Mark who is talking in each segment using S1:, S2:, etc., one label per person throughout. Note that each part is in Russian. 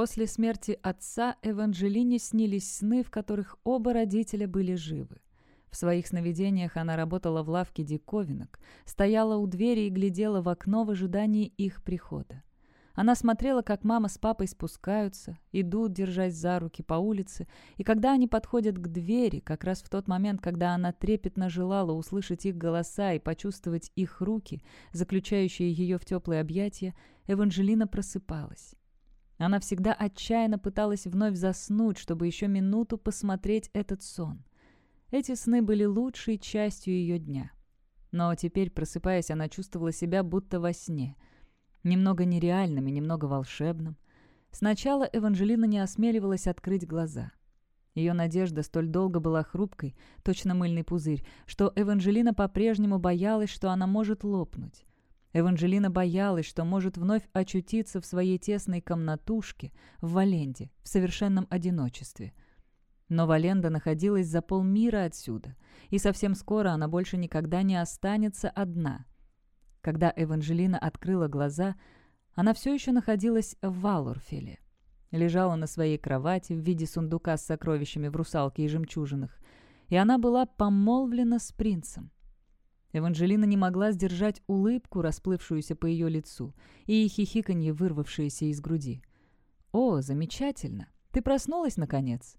S1: После смерти отца Эванжелине снились сны, в которых оба родителя были живы. В своих сновидениях она работала в лавке диковинок, стояла у двери и глядела в окно в ожидании их прихода. Она смотрела, как мама с папой спускаются, идут, держась за руки по улице, и когда они подходят к двери, как раз в тот момент, когда она трепетно желала услышать их голоса и почувствовать их руки, заключающие ее в теплые объятия, Эванжелина просыпалась. Она всегда отчаянно пыталась вновь заснуть, чтобы еще минуту посмотреть этот сон. Эти сны были лучшей частью ее дня. Но теперь, просыпаясь, она чувствовала себя будто во сне. Немного нереальным и немного волшебным. Сначала Эванжелина не осмеливалась открыть глаза. Ее надежда столь долго была хрупкой, точно мыльный пузырь, что Эванжелина по-прежнему боялась, что она может лопнуть. Эванжелина боялась, что может вновь очутиться в своей тесной комнатушке в Валенде, в совершенном одиночестве – но Валенда находилась за полмира отсюда, и совсем скоро она больше никогда не останется одна. Когда Эванжелина открыла глаза, она все еще находилась в Валурфеле. Лежала на своей кровати в виде сундука с сокровищами в русалке и жемчужинах, и она была помолвлена с принцем. Эванжелина не могла сдержать улыбку, расплывшуюся по ее лицу, и хихиканье, вырвавшееся из груди. «О, замечательно! Ты проснулась, наконец!»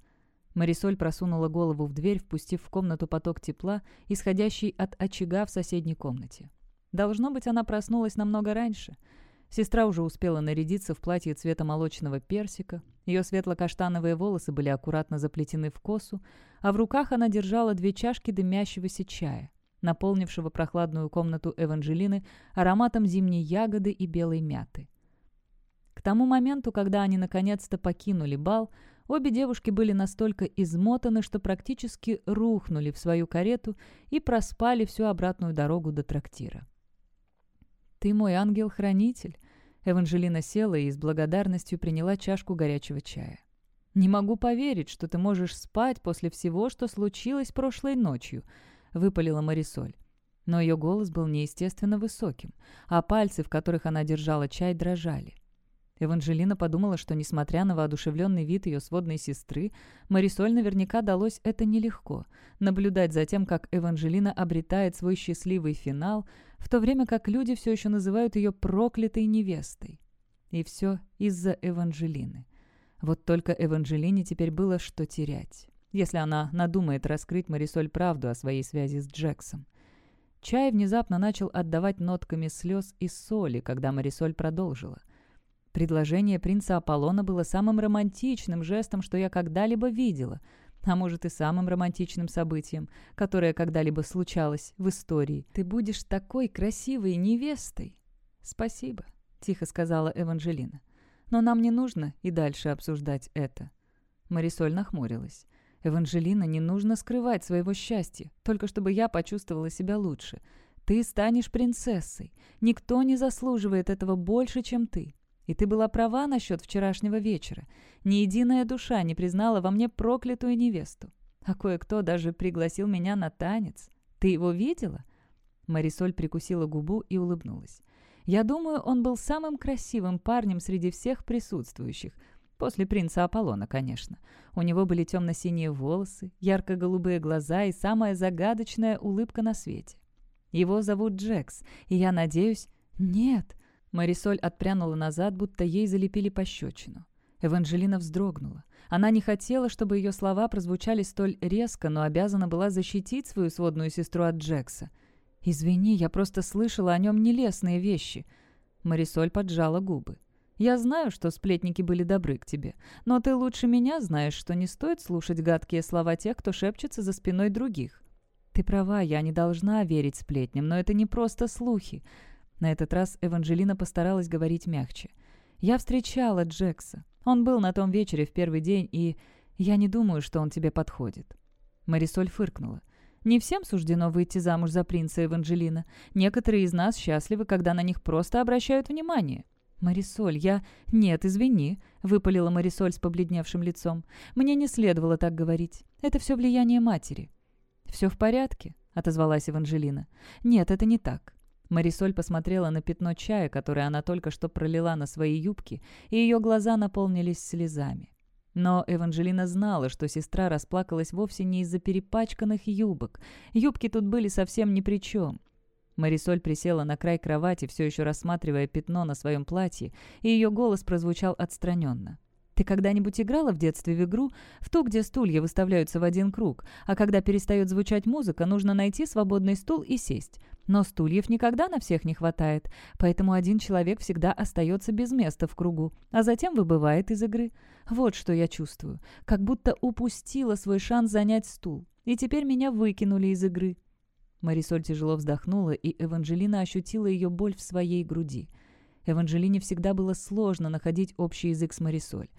S1: Марисоль просунула голову в дверь, впустив в комнату поток тепла, исходящий от очага в соседней комнате. Должно быть, она проснулась намного раньше. Сестра уже успела нарядиться в платье цвета молочного персика, ее светло-каштановые волосы были аккуратно заплетены в косу, а в руках она держала две чашки дымящегося чая, наполнившего прохладную комнату Эванжелины ароматом зимней ягоды и белой мяты. К тому моменту, когда они наконец-то покинули бал, Обе девушки были настолько измотаны, что практически рухнули в свою карету и проспали всю обратную дорогу до трактира. «Ты мой ангел-хранитель», — Эванжелина села и с благодарностью приняла чашку горячего чая. «Не могу поверить, что ты можешь спать после всего, что случилось прошлой ночью», — выпалила Марисоль. Но ее голос был неестественно высоким, а пальцы, в которых она держала чай, дрожали. Эванжелина подумала, что, несмотря на воодушевленный вид ее сводной сестры, Марисоль наверняка далось это нелегко — наблюдать за тем, как Эванжелина обретает свой счастливый финал, в то время как люди все еще называют ее проклятой невестой. И все из-за Эванжелины. Вот только Эванжелине теперь было что терять, если она надумает раскрыть Марисоль правду о своей связи с Джексом. Чай внезапно начал отдавать нотками слез и соли, когда Марисоль продолжила. Предложение принца Аполлона было самым романтичным жестом, что я когда-либо видела, а может и самым романтичным событием, которое когда-либо случалось в истории. «Ты будешь такой красивой невестой!» «Спасибо», — тихо сказала Эванжелина. «Но нам не нужно и дальше обсуждать это». Марисоль нахмурилась. «Эванжелина, не нужно скрывать своего счастья, только чтобы я почувствовала себя лучше. Ты станешь принцессой. Никто не заслуживает этого больше, чем ты. И ты была права насчет вчерашнего вечера. Ни единая душа не признала во мне проклятую невесту. А кое-кто даже пригласил меня на танец. Ты его видела?» Марисоль прикусила губу и улыбнулась. «Я думаю, он был самым красивым парнем среди всех присутствующих. После принца Аполлона, конечно. У него были темно-синие волосы, ярко-голубые глаза и самая загадочная улыбка на свете. Его зовут Джекс, и я надеюсь... Нет, Марисоль отпрянула назад, будто ей залепили пощечину. Эванжелина вздрогнула. Она не хотела, чтобы ее слова прозвучали столь резко, но обязана была защитить свою сводную сестру от Джекса. «Извини, я просто слышала о нем нелестные вещи». Марисоль поджала губы. «Я знаю, что сплетники были добры к тебе, но ты лучше меня знаешь, что не стоит слушать гадкие слова тех, кто шепчется за спиной других». «Ты права, я не должна верить сплетням, но это не просто слухи. На этот раз Эванжелина постаралась говорить мягче. «Я встречала Джекса. Он был на том вечере в первый день, и я не думаю, что он тебе подходит». Марисоль фыркнула. «Не всем суждено выйти замуж за принца Эванжелина. Некоторые из нас счастливы, когда на них просто обращают внимание». «Марисоль, я...» «Нет, извини», — выпалила Марисоль с побледневшим лицом. «Мне не следовало так говорить. Это все влияние матери». «Все в порядке», — отозвалась Эванжелина. «Нет, это не так. Марисоль посмотрела на пятно чая, которое она только что пролила на свои юбки, и ее глаза наполнились слезами. Но Эванжелина знала, что сестра расплакалась вовсе не из-за перепачканных юбок. Юбки тут были совсем ни при чем. Марисоль присела на край кровати, все еще рассматривая пятно на своем платье, и ее голос прозвучал отстраненно. Ты когда-нибудь играла в детстве в игру, в ту, где стулья выставляются в один круг, а когда перестает звучать музыка, нужно найти свободный стул и сесть? Но стульев никогда на всех не хватает, поэтому один человек всегда остается без места в кругу, а затем выбывает из игры. Вот что я чувствую, как будто упустила свой шанс занять стул, и теперь меня выкинули из игры. Марисоль тяжело вздохнула, и Эванжелина ощутила ее боль в своей груди. Эванжелине всегда было сложно находить общий язык с Марисоль.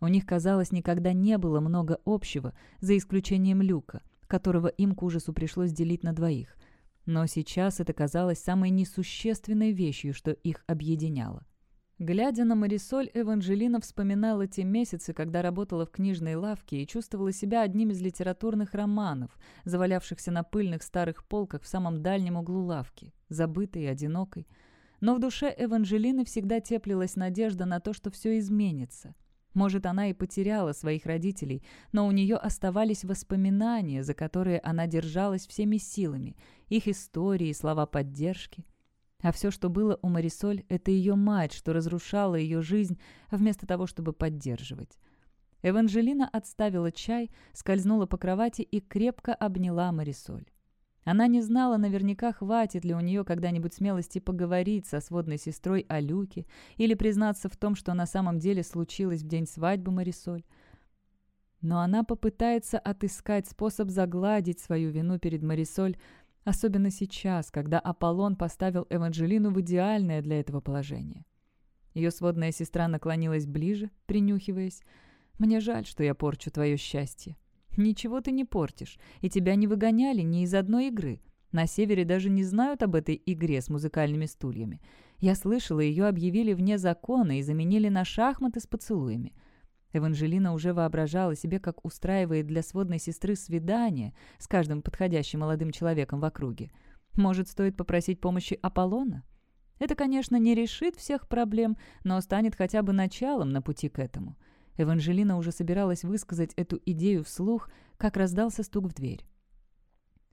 S1: У них, казалось, никогда не было много общего, за исключением Люка, которого им к ужасу пришлось делить на двоих. Но сейчас это казалось самой несущественной вещью, что их объединяло. Глядя на Марисоль, Эванжелина вспоминала те месяцы, когда работала в книжной лавке и чувствовала себя одним из литературных романов, завалявшихся на пыльных старых полках в самом дальнем углу лавки, забытой и одинокой. Но в душе Эванжелины всегда теплилась надежда на то, что все изменится – может, она и потеряла своих родителей, но у нее оставались воспоминания, за которые она держалась всеми силами, их истории, слова поддержки. А все, что было у Марисоль, это ее мать, что разрушала ее жизнь, вместо того, чтобы поддерживать. Эванжелина отставила чай, скользнула по кровати и крепко обняла Марисоль. Она не знала наверняка, хватит ли у нее когда-нибудь смелости поговорить со сводной сестрой о Люке или признаться в том, что на самом деле случилось в день свадьбы Марисоль. Но она попытается отыскать способ загладить свою вину перед Марисоль, особенно сейчас, когда Аполлон поставил Эванжелину в идеальное для этого положение. Ее сводная сестра наклонилась ближе, принюхиваясь. «Мне жаль, что я порчу твое счастье», Ничего ты не портишь, и тебя не выгоняли ни из одной игры. На севере даже не знают об этой игре с музыкальными стульями. Я слышала, ее объявили вне закона и заменили на шахматы с поцелуями. Эванжелина уже воображала себе, как устраивает для сводной сестры свидание с каждым подходящим молодым человеком в округе. Может, стоит попросить помощи Аполлона? Это, конечно, не решит всех проблем, но станет хотя бы началом на пути к этому. Эванжелина уже собиралась высказать эту идею вслух, как раздался стук в дверь.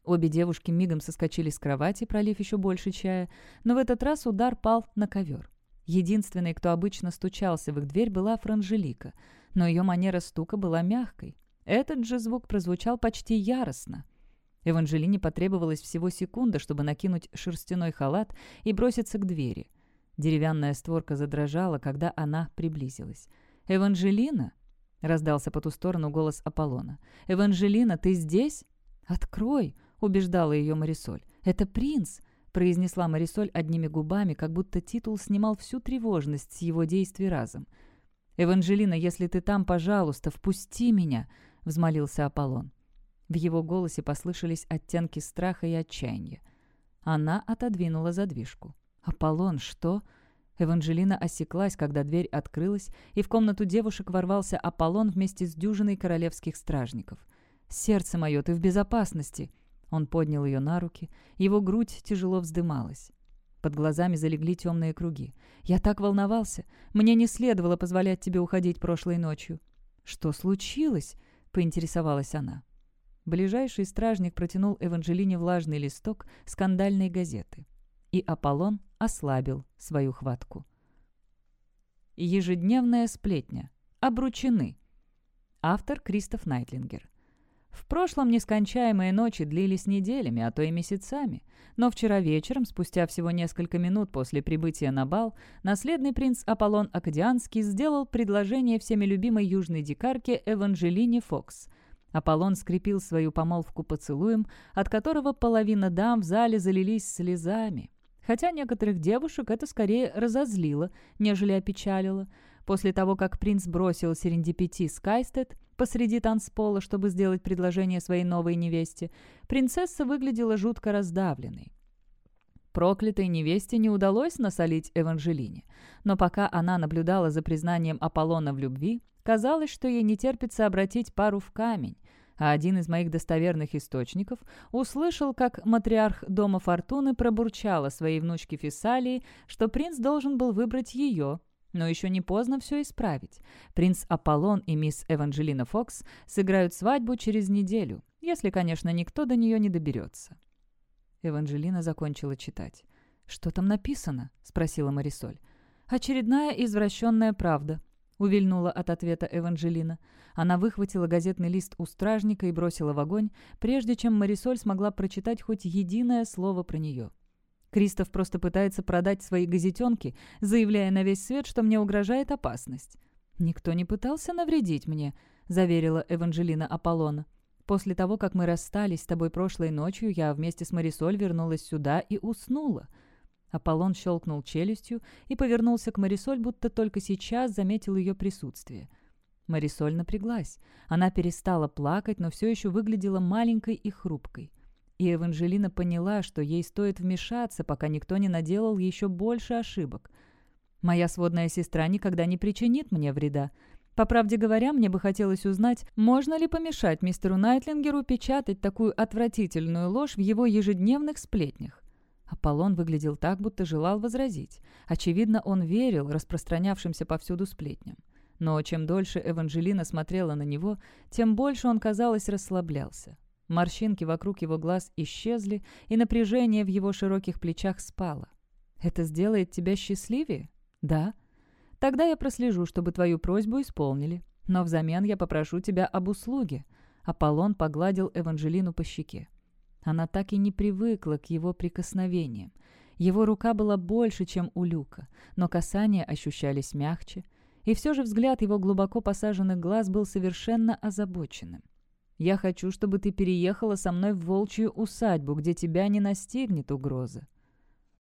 S1: Обе девушки мигом соскочили с кровати, пролив еще больше чая, но в этот раз удар пал на ковер. Единственной, кто обычно стучался в их дверь, была Франжелика, но ее манера стука была мягкой. Этот же звук прозвучал почти яростно. Эванжелине потребовалось всего секунда, чтобы накинуть шерстяной халат и броситься к двери. Деревянная створка задрожала, когда она приблизилась. «Эванжелина?» — раздался по ту сторону голос Аполлона. «Эванжелина, ты здесь?» «Открой!» — убеждала ее Марисоль. «Это принц!» — произнесла Марисоль одними губами, как будто титул снимал всю тревожность с его действий разом. «Эванжелина, если ты там, пожалуйста, впусти меня!» — взмолился Аполлон. В его голосе послышались оттенки страха и отчаяния. Она отодвинула задвижку. «Аполлон, что?» Эванжелина осеклась, когда дверь открылась, и в комнату девушек ворвался Аполлон вместе с дюжиной королевских стражников. «Сердце мое, ты в безопасности!» Он поднял ее на руки, его грудь тяжело вздымалась. Под глазами залегли темные круги. «Я так волновался! Мне не следовало позволять тебе уходить прошлой ночью!» «Что случилось?» — поинтересовалась она. Ближайший стражник протянул Эванжелине влажный листок скандальной газеты и Аполлон ослабил свою хватку. Ежедневная сплетня. Обручены. Автор Кристоф Найтлингер. В прошлом нескончаемые ночи длились неделями, а то и месяцами. Но вчера вечером, спустя всего несколько минут после прибытия на бал, наследный принц Аполлон Акадианский сделал предложение всеми любимой южной дикарке Эванжелине Фокс. Аполлон скрепил свою помолвку поцелуем, от которого половина дам в зале залились слезами. Хотя некоторых девушек это скорее разозлило, нежели опечалило. После того, как принц бросил Серендипити Скайстед посреди танцпола, чтобы сделать предложение своей новой невесте, принцесса выглядела жутко раздавленной. Проклятой невесте не удалось насолить Эванжелине, но пока она наблюдала за признанием Аполлона в любви, казалось, что ей не терпится обратить пару в камень. а один из моих достоверных источников услышал, как матриарх Дома Фортуны пробурчала своей внучке Фессалии, что принц должен был выбрать ее, но еще не поздно все исправить. Принц Аполлон и мисс Эванжелина Фокс сыграют свадьбу через неделю, если, конечно, никто до нее не доберется. Эванжелина закончила читать. «Что там написано?» — спросила Марисоль. «Очередная извращенная правда», — увильнула от ответа Эванжелина. Она выхватила газетный лист у стражника и бросила в огонь, прежде чем Марисоль смогла прочитать хоть единое слово про нее. Кристоф просто пытается продать свои газетенки, заявляя на весь свет, что мне угрожает опасность. «Никто не пытался навредить мне», — заверила Эванжелина Аполлона. «После того, как мы расстались с тобой прошлой ночью, я вместе с Марисоль вернулась сюда и уснула». Аполлон щелкнул челюстью и повернулся к Марисоль, будто только сейчас заметил ее присутствие. Марисоль напряглась. Она перестала плакать, но все еще выглядела маленькой и хрупкой. И Эванжелина поняла, что ей стоит вмешаться, пока никто не наделал еще больше ошибок. «Моя сводная сестра никогда не причинит мне вреда. По правде говоря, мне бы хотелось узнать, можно ли помешать мистеру Найтлингеру печатать такую отвратительную ложь в его ежедневных сплетнях. Аполлон выглядел так, будто желал возразить. Очевидно, он верил распространявшимся повсюду сплетням. Но чем дольше Эванжелина смотрела на него, тем больше он, казалось, расслаблялся. Морщинки вокруг его глаз исчезли, и напряжение в его широких плечах спало. «Это сделает тебя счастливее?» «Да». «Тогда я прослежу, чтобы твою просьбу исполнили. Но взамен я попрошу тебя об услуге». Аполлон погладил Эванжелину по щеке. Она так и не привыкла к его прикосновениям. Его рука была больше, чем у Люка, но касания ощущались мягче, и все же взгляд его глубоко посаженных глаз был совершенно озабоченным. «Я хочу, чтобы ты переехала со мной в волчью усадьбу, где тебя не настигнет угроза».